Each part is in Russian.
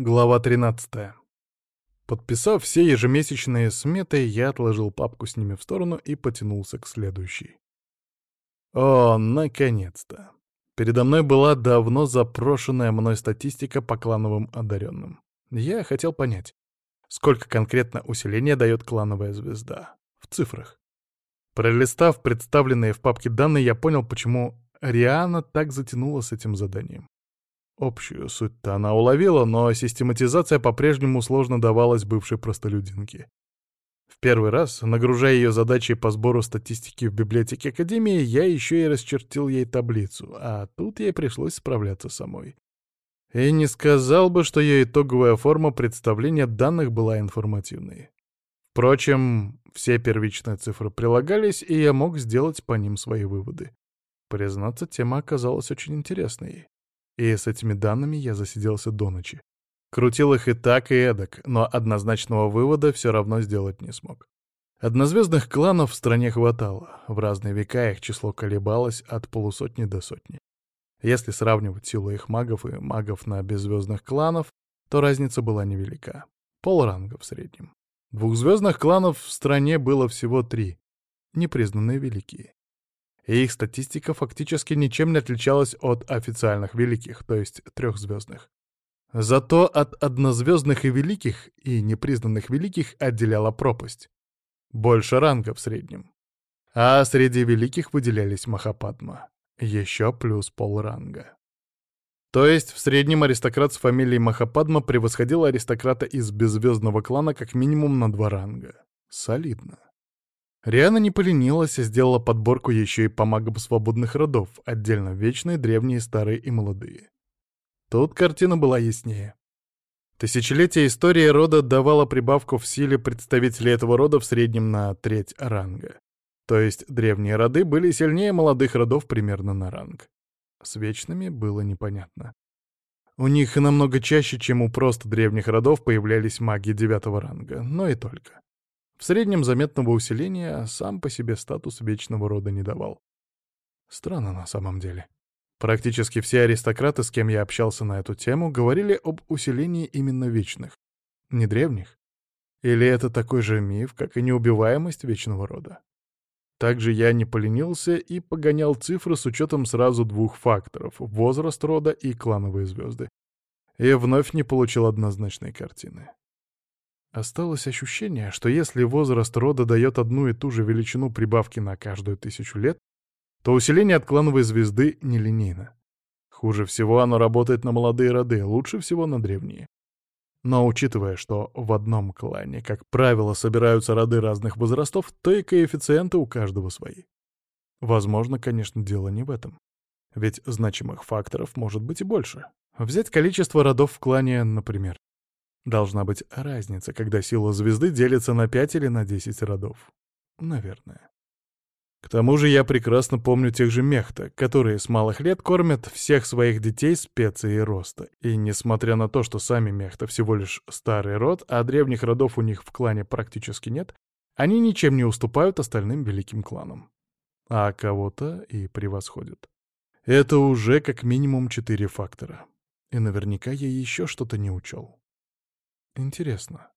Глава 13. Подписав все ежемесячные сметы, я отложил папку с ними в сторону и потянулся к следующей. О, наконец-то! Передо мной была давно запрошенная мной статистика по клановым одаренным. Я хотел понять, сколько конкретно усиления дает клановая звезда. В цифрах. Пролистав представленные в папке данные, я понял, почему Риана так затянула с этим заданием. Общую суть-то она уловила, но систематизация по-прежнему сложно давалась бывшей простолюдинке. В первый раз, нагружая ее задачей по сбору статистики в библиотеке Академии, я еще и расчертил ей таблицу, а тут ей пришлось справляться самой. И не сказал бы, что ее итоговая форма представления данных была информативной. Впрочем, все первичные цифры прилагались, и я мог сделать по ним свои выводы. Признаться, тема оказалась очень интересной. И с этими данными я засиделся до ночи. Крутил их и так, и эдак, но однозначного вывода все равно сделать не смог. Однозвездных кланов в стране хватало. В разные века их число колебалось от полусотни до сотни. Если сравнивать силу их магов и магов на беззвездных кланов, то разница была невелика. Полранга в среднем. Двухзвездных кланов в стране было всего три, непризнанные великие и их статистика фактически ничем не отличалась от официальных великих, то есть трехзвездных. Зато от однозвездных и великих, и непризнанных великих отделяла пропасть. Больше ранга в среднем. А среди великих выделялись Махападма. Еще плюс полранга. То есть в среднем аристократ с фамилией Махападма превосходил аристократа из беззвездного клана как минимум на два ранга. Солидно. Риана не поленилась и сделала подборку еще и по магам свободных родов, отдельно вечные, древние, старые и молодые. Тут картина была яснее. Тысячелетие истории рода давала прибавку в силе представителей этого рода в среднем на треть ранга. То есть древние роды были сильнее молодых родов примерно на ранг. С вечными было непонятно. У них намного чаще, чем у просто древних родов, появлялись маги девятого ранга, но и только. В среднем заметного усиления сам по себе статус вечного рода не давал. Странно на самом деле. Практически все аристократы, с кем я общался на эту тему, говорили об усилении именно вечных. Не древних. Или это такой же миф, как и неубиваемость вечного рода? Также я не поленился и погонял цифры с учетом сразу двух факторов — возраст рода и клановые звезды. И вновь не получил однозначной картины. Осталось ощущение, что если возраст рода дает одну и ту же величину прибавки на каждую тысячу лет, то усиление от клановой звезды нелинейно. Хуже всего оно работает на молодые роды, лучше всего на древние. Но учитывая, что в одном клане, как правило, собираются роды разных возрастов, то и коэффициенты у каждого свои. Возможно, конечно, дело не в этом. Ведь значимых факторов может быть и больше. Взять количество родов в клане, например. Должна быть разница, когда сила звезды делится на 5 или на 10 родов. Наверное. К тому же я прекрасно помню тех же мехта, которые с малых лет кормят всех своих детей специей роста. И несмотря на то, что сами мехта всего лишь старый род, а древних родов у них в клане практически нет, они ничем не уступают остальным великим кланам. А кого-то и превосходят. Это уже как минимум четыре фактора. И наверняка я еще что-то не учел. Интересно.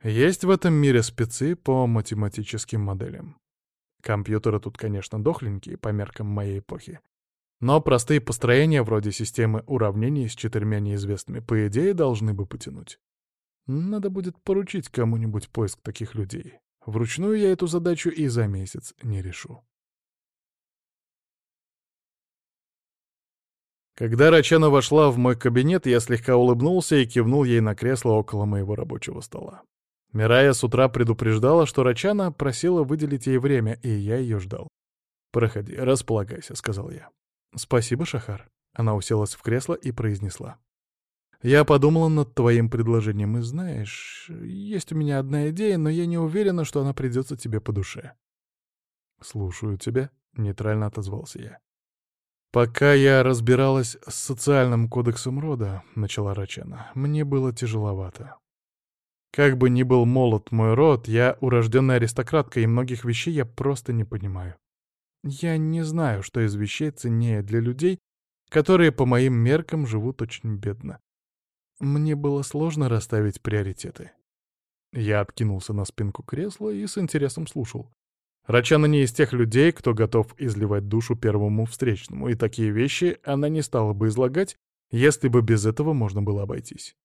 Есть в этом мире спецы по математическим моделям. Компьютеры тут, конечно, дохленькие по меркам моей эпохи. Но простые построения вроде системы уравнений с четырьмя неизвестными, по идее, должны бы потянуть. Надо будет поручить кому-нибудь поиск таких людей. Вручную я эту задачу и за месяц не решу. Когда Рачана вошла в мой кабинет, я слегка улыбнулся и кивнул ей на кресло около моего рабочего стола. Мирая с утра предупреждала, что Рачана просила выделить ей время, и я ее ждал. «Проходи, располагайся», — сказал я. «Спасибо, Шахар». Она уселась в кресло и произнесла. «Я подумала над твоим предложением, и знаешь, есть у меня одна идея, но я не уверена, что она придется тебе по душе». «Слушаю тебя», — нейтрально отозвался я. «Пока я разбиралась с социальным кодексом рода», — начала Рачана, — «мне было тяжеловато. Как бы ни был молод мой род, я урожденная аристократка, и многих вещей я просто не понимаю. Я не знаю, что из вещей ценнее для людей, которые по моим меркам живут очень бедно. мне было сложно расставить приоритеты. Я откинулся на спинку кресла и с интересом слушал. Рачана не из тех людей, кто готов изливать душу первому встречному, и такие вещи она не стала бы излагать, если бы без этого можно было обойтись.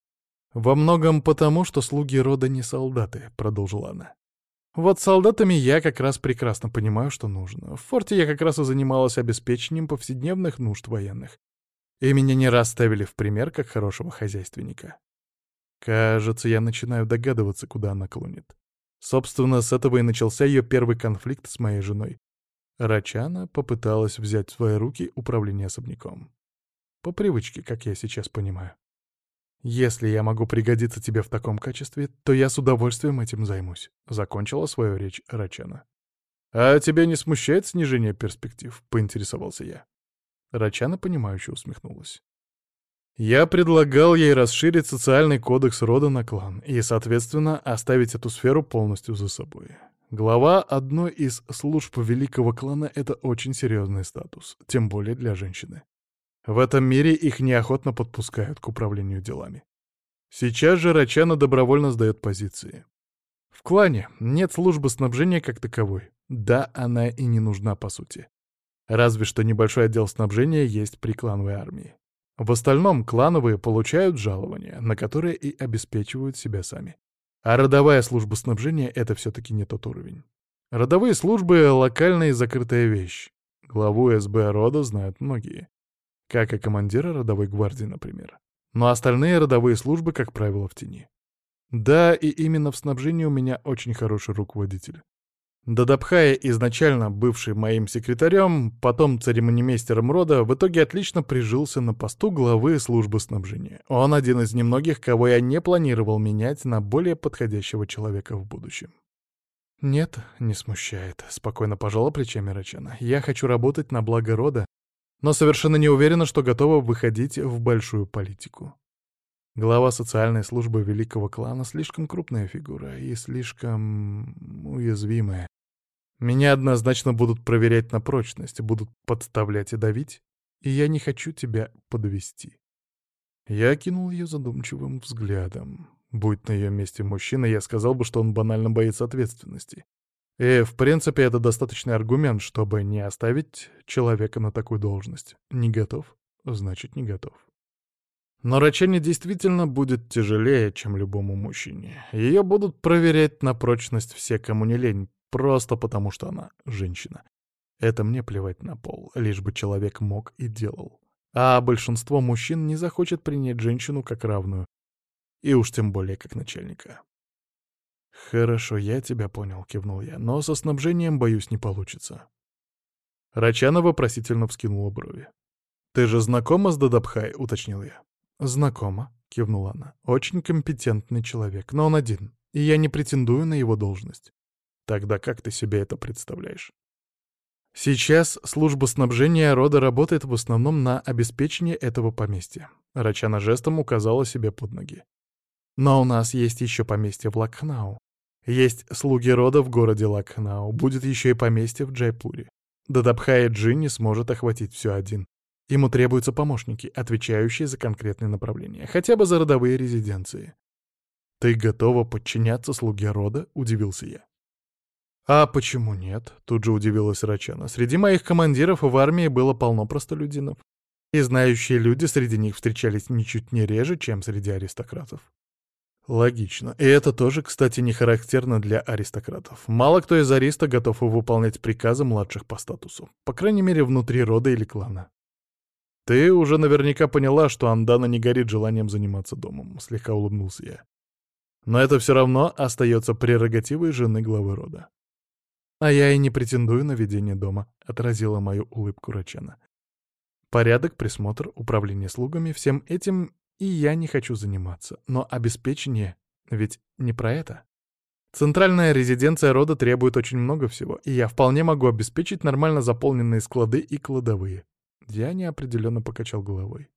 «Во многом потому, что слуги рода не солдаты», — продолжила она. «Вот солдатами я как раз прекрасно понимаю, что нужно. В форте я как раз и занималась обеспечением повседневных нужд военных. И меня не раз ставили в пример как хорошего хозяйственника. Кажется, я начинаю догадываться, куда она клонит. Собственно, с этого и начался ее первый конфликт с моей женой. Рачана попыталась взять в свои руки управление особняком. По привычке, как я сейчас понимаю. «Если я могу пригодиться тебе в таком качестве, то я с удовольствием этим займусь», — закончила свою речь Рачана. «А тебя не смущает снижение перспектив?» — поинтересовался я. Рачана, понимающе усмехнулась. Я предлагал ей расширить социальный кодекс рода на клан и, соответственно, оставить эту сферу полностью за собой. Глава одной из служб великого клана — это очень серьезный статус, тем более для женщины. В этом мире их неохотно подпускают к управлению делами. Сейчас же Рачана добровольно сдает позиции. В клане нет службы снабжения как таковой. Да, она и не нужна по сути. Разве что небольшой отдел снабжения есть при клановой армии. В остальном клановые получают жалования, на которые и обеспечивают себя сами. А родовая служба снабжения — это все-таки не тот уровень. Родовые службы — локальная и закрытая вещь. Главу СБ рода знают многие. Как и командира родовой гвардии, например. Но остальные родовые службы, как правило, в тени. Да, и именно в снабжении у меня очень хороший руководитель. Дадабхая, изначально бывший моим секретарем, потом церемонимейстером рода, в итоге отлично прижился на посту главы службы снабжения. Он один из немногих, кого я не планировал менять на более подходящего человека в будущем. «Нет, не смущает», — спокойно пожала плечами Рачана. «Я хочу работать на благо рода, но совершенно не уверена, что готова выходить в большую политику. Глава социальной службы великого клана слишком крупная фигура и слишком уязвимая. Меня однозначно будут проверять на прочность, будут подставлять и давить, и я не хочу тебя подвести. Я кинул ее задумчивым взглядом. Будь на ее месте мужчина, я сказал бы, что он банально боится ответственности. И, в принципе, это достаточный аргумент, чтобы не оставить человека на такую должность. Не готов? Значит, не готов. Но рачение действительно будет тяжелее, чем любому мужчине. Ее будут проверять на прочность все, кому не лень, Просто потому, что она женщина. Это мне плевать на пол, лишь бы человек мог и делал. А большинство мужчин не захочет принять женщину как равную. И уж тем более как начальника. «Хорошо, я тебя понял», — кивнул я, — «но со снабжением, боюсь, не получится». Рачана вопросительно вскинула брови. «Ты же знакома с Дадабхай?» — уточнил я. «Знакома», — кивнула она. «Очень компетентный человек, но он один, и я не претендую на его должность. Тогда как ты себе это представляешь? Сейчас служба снабжения рода работает в основном на обеспечении этого поместья. Рачана жестом указала себе под ноги. Но у нас есть еще поместье в Лакхнау. Есть слуги рода в городе Лакхнау. Будет еще и поместье в Джайпуре. Дадабхая Джин не сможет охватить все один. Ему требуются помощники, отвечающие за конкретные направления, хотя бы за родовые резиденции. «Ты готова подчиняться слуге рода?» — удивился я. «А почему нет?» — тут же удивилась Рачана. «Среди моих командиров в армии было полно простолюдинов. И знающие люди среди них встречались ничуть не реже, чем среди аристократов». Логично. И это тоже, кстати, не характерно для аристократов. Мало кто из ариста готов выполнять приказы младших по статусу. По крайней мере, внутри рода или клана. «Ты уже наверняка поняла, что Андана не горит желанием заниматься домом», — слегка улыбнулся я. «Но это все равно остается прерогативой жены главы рода. «А я и не претендую на ведение дома», — отразила мою улыбку Рачана. «Порядок, присмотр, управление слугами — всем этим и я не хочу заниматься. Но обеспечение ведь не про это. Центральная резиденция рода требует очень много всего, и я вполне могу обеспечить нормально заполненные склады и кладовые». Я неопределенно покачал головой.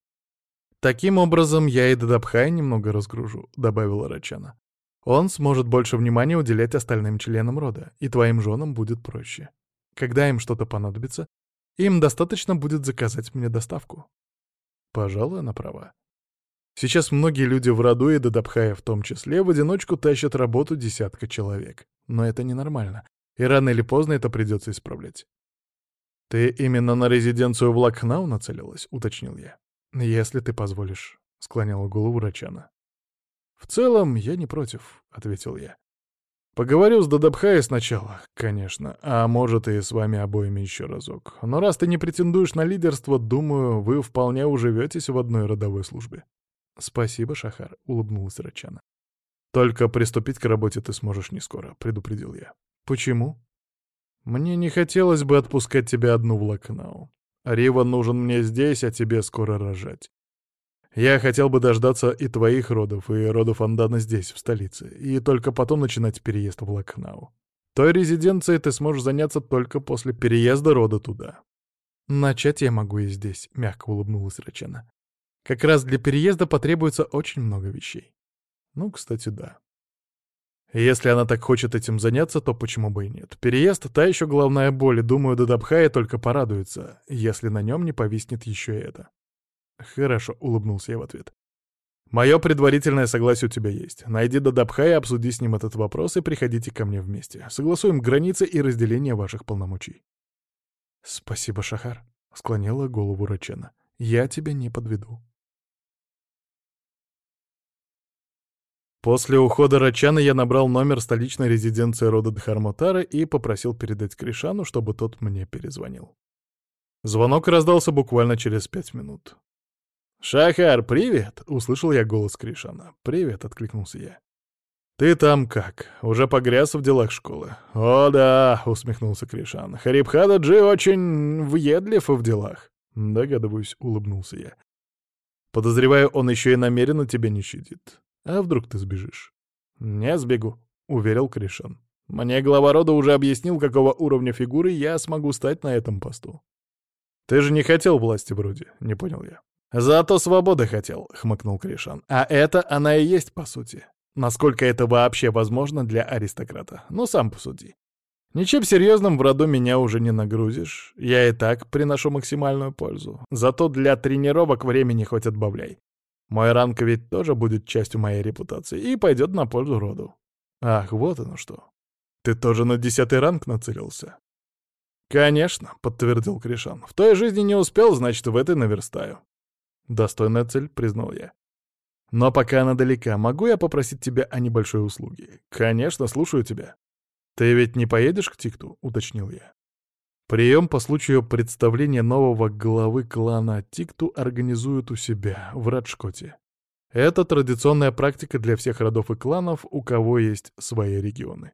«Таким образом, я и Дадабхай немного разгружу», — добавила Рачана. Он сможет больше внимания уделять остальным членам рода, и твоим женам будет проще. Когда им что-то понадобится, им достаточно будет заказать мне доставку. Пожалуй, она права. Сейчас многие люди в роду и Дадабхая в том числе в одиночку тащат работу десятка человек. Но это ненормально. И рано или поздно это придется исправлять. «Ты именно на резиденцию в Лакхнау нацелилась?» — уточнил я. «Если ты позволишь», — склоняла голову Рачана. «В целом, я не против», — ответил я. «Поговорю с Дадабхай сначала, конечно, а может и с вами обоими еще разок. Но раз ты не претендуешь на лидерство, думаю, вы вполне уживетесь в одной родовой службе». «Спасибо, Шахар», — улыбнулась Рачана. «Только приступить к работе ты сможешь не скоро», — предупредил я. «Почему?» «Мне не хотелось бы отпускать тебя одну в Лакнау. Рива нужен мне здесь, а тебе скоро рожать. Я хотел бы дождаться и твоих родов, и родов Андана здесь, в столице, и только потом начинать переезд в Лакнау. Той резиденцией ты сможешь заняться только после переезда рода туда». «Начать я могу и здесь», — мягко улыбнулась Рачана. Как раз для переезда потребуется очень много вещей. Ну, кстати, да. Если она так хочет этим заняться, то почему бы и нет? Переезд — та еще главная боль, и, думаю, Дадабхая только порадуется, если на нем не повиснет еще это. Хорошо, — улыбнулся я в ответ. Мое предварительное согласие у тебя есть. Найди Дадабхая, обсуди с ним этот вопрос и приходите ко мне вместе. Согласуем границы и разделение ваших полномочий. Спасибо, Шахар, — склонила голову Рачена. Я тебя не подведу. После ухода Рачана я набрал номер столичной резиденции рода Дхармотара и попросил передать Кришану, чтобы тот мне перезвонил. Звонок раздался буквально через пять минут. «Шахар, привет!» — услышал я голос Кришана. «Привет!» — откликнулся я. «Ты там как? Уже погряз в делах школы?» «О да!» — усмехнулся Кришан. «Харибхада Джи очень въедлив в делах». «Догадываюсь», — улыбнулся я. «Подозреваю, он еще и намеренно тебя не щадит. А вдруг ты сбежишь? Не сбегу, уверил Кришан. Мне глава рода уже объяснил, какого уровня фигуры я смогу стать на этом посту. Ты же не хотел власти вроде, не понял я. Зато свободы хотел, хмыкнул Кришан. А это она и есть по сути. Насколько это вообще возможно для аристократа? Ну, сам посуди. Ничем серьезным в роду меня уже не нагрузишь. Я и так приношу максимальную пользу. Зато для тренировок времени хоть отбавляй. Мой ранг ведь тоже будет частью моей репутации и пойдет на пользу роду. Ах, вот оно что. Ты тоже на десятый ранг нацелился? Конечно, подтвердил Кришан. В той жизни не успел, значит, в этой наверстаю. Достойная цель, признал я. Но пока она далека, могу я попросить тебя о небольшой услуге? Конечно, слушаю тебя. Ты ведь не поедешь к Тикту, уточнил я. Прием по случаю представления нового главы клана Тикту организуют у себя, в Раджкоте. Это традиционная практика для всех родов и кланов, у кого есть свои регионы.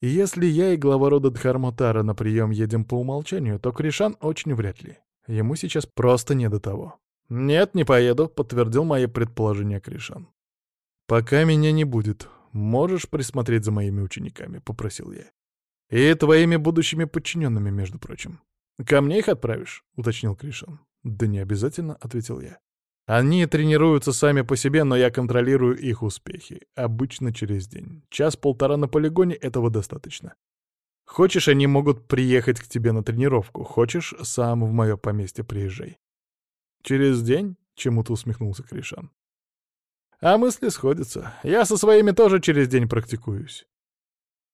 Если я и глава рода Дхармотара на прием едем по умолчанию, то Кришан очень вряд ли. Ему сейчас просто не до того. «Нет, не поеду», — подтвердил мои предположения Кришан. «Пока меня не будет. Можешь присмотреть за моими учениками?» — попросил я. «И твоими будущими подчиненными, между прочим. Ко мне их отправишь?» — уточнил Кришан. «Да не обязательно», — ответил я. «Они тренируются сами по себе, но я контролирую их успехи. Обычно через день. Час-полтора на полигоне — этого достаточно. Хочешь, они могут приехать к тебе на тренировку. Хочешь, сам в мое поместье приезжай». «Через день?» — чему-то усмехнулся Кришан. «А мысли сходятся. Я со своими тоже через день практикуюсь.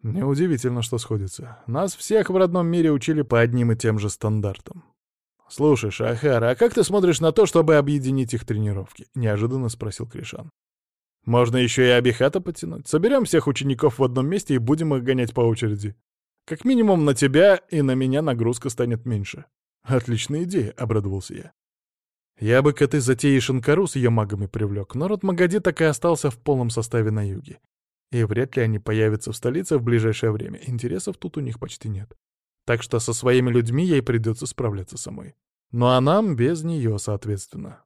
Неудивительно, что сходится. Нас всех в родном мире учили по одним и тем же стандартам. «Слушай, Шахар, а как ты смотришь на то, чтобы объединить их тренировки?» — неожиданно спросил Кришан. «Можно еще и Абихата потянуть. Соберем всех учеников в одном месте и будем их гонять по очереди. Как минимум на тебя и на меня нагрузка станет меньше». «Отличная идея», — обрадовался я. Я бы к этой затее Шинкару с ее магами привлек, но род Магади так и остался в полном составе на юге. И вряд ли они появятся в столице в ближайшее время. Интересов тут у них почти нет. Так что со своими людьми ей придется справляться самой. Ну а нам без нее, соответственно.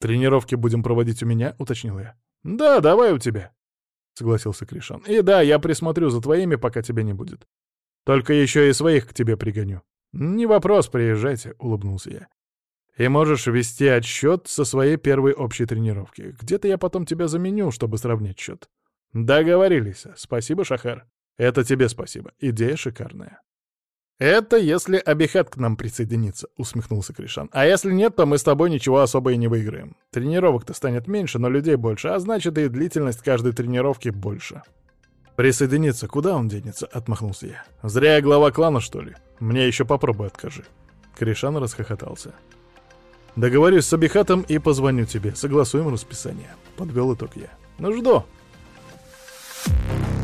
«Тренировки будем проводить у меня», — уточнил я. «Да, давай у тебя», — согласился Кришан. «И да, я присмотрю за твоими, пока тебя не будет. Только еще и своих к тебе пригоню». «Не вопрос, приезжайте», — улыбнулся я. «И можешь вести отсчет со своей первой общей тренировки. Где-то я потом тебя заменю, чтобы сравнять счет. Договорились. Спасибо, Шахар. Это тебе спасибо. Идея шикарная. «Это если Абихат к нам присоединится», — усмехнулся Кришан. «А если нет, то мы с тобой ничего особо и не выиграем. Тренировок-то станет меньше, но людей больше, а значит и длительность каждой тренировки больше». «Присоединиться, куда он денется?» — отмахнулся я. «Зря я глава клана, что ли? Мне еще попробуй откажи». Кришан расхохотался. «Договорюсь с Абихатом и позвоню тебе. Согласуем расписание», — подвел итог я. «Ну жду». Thank you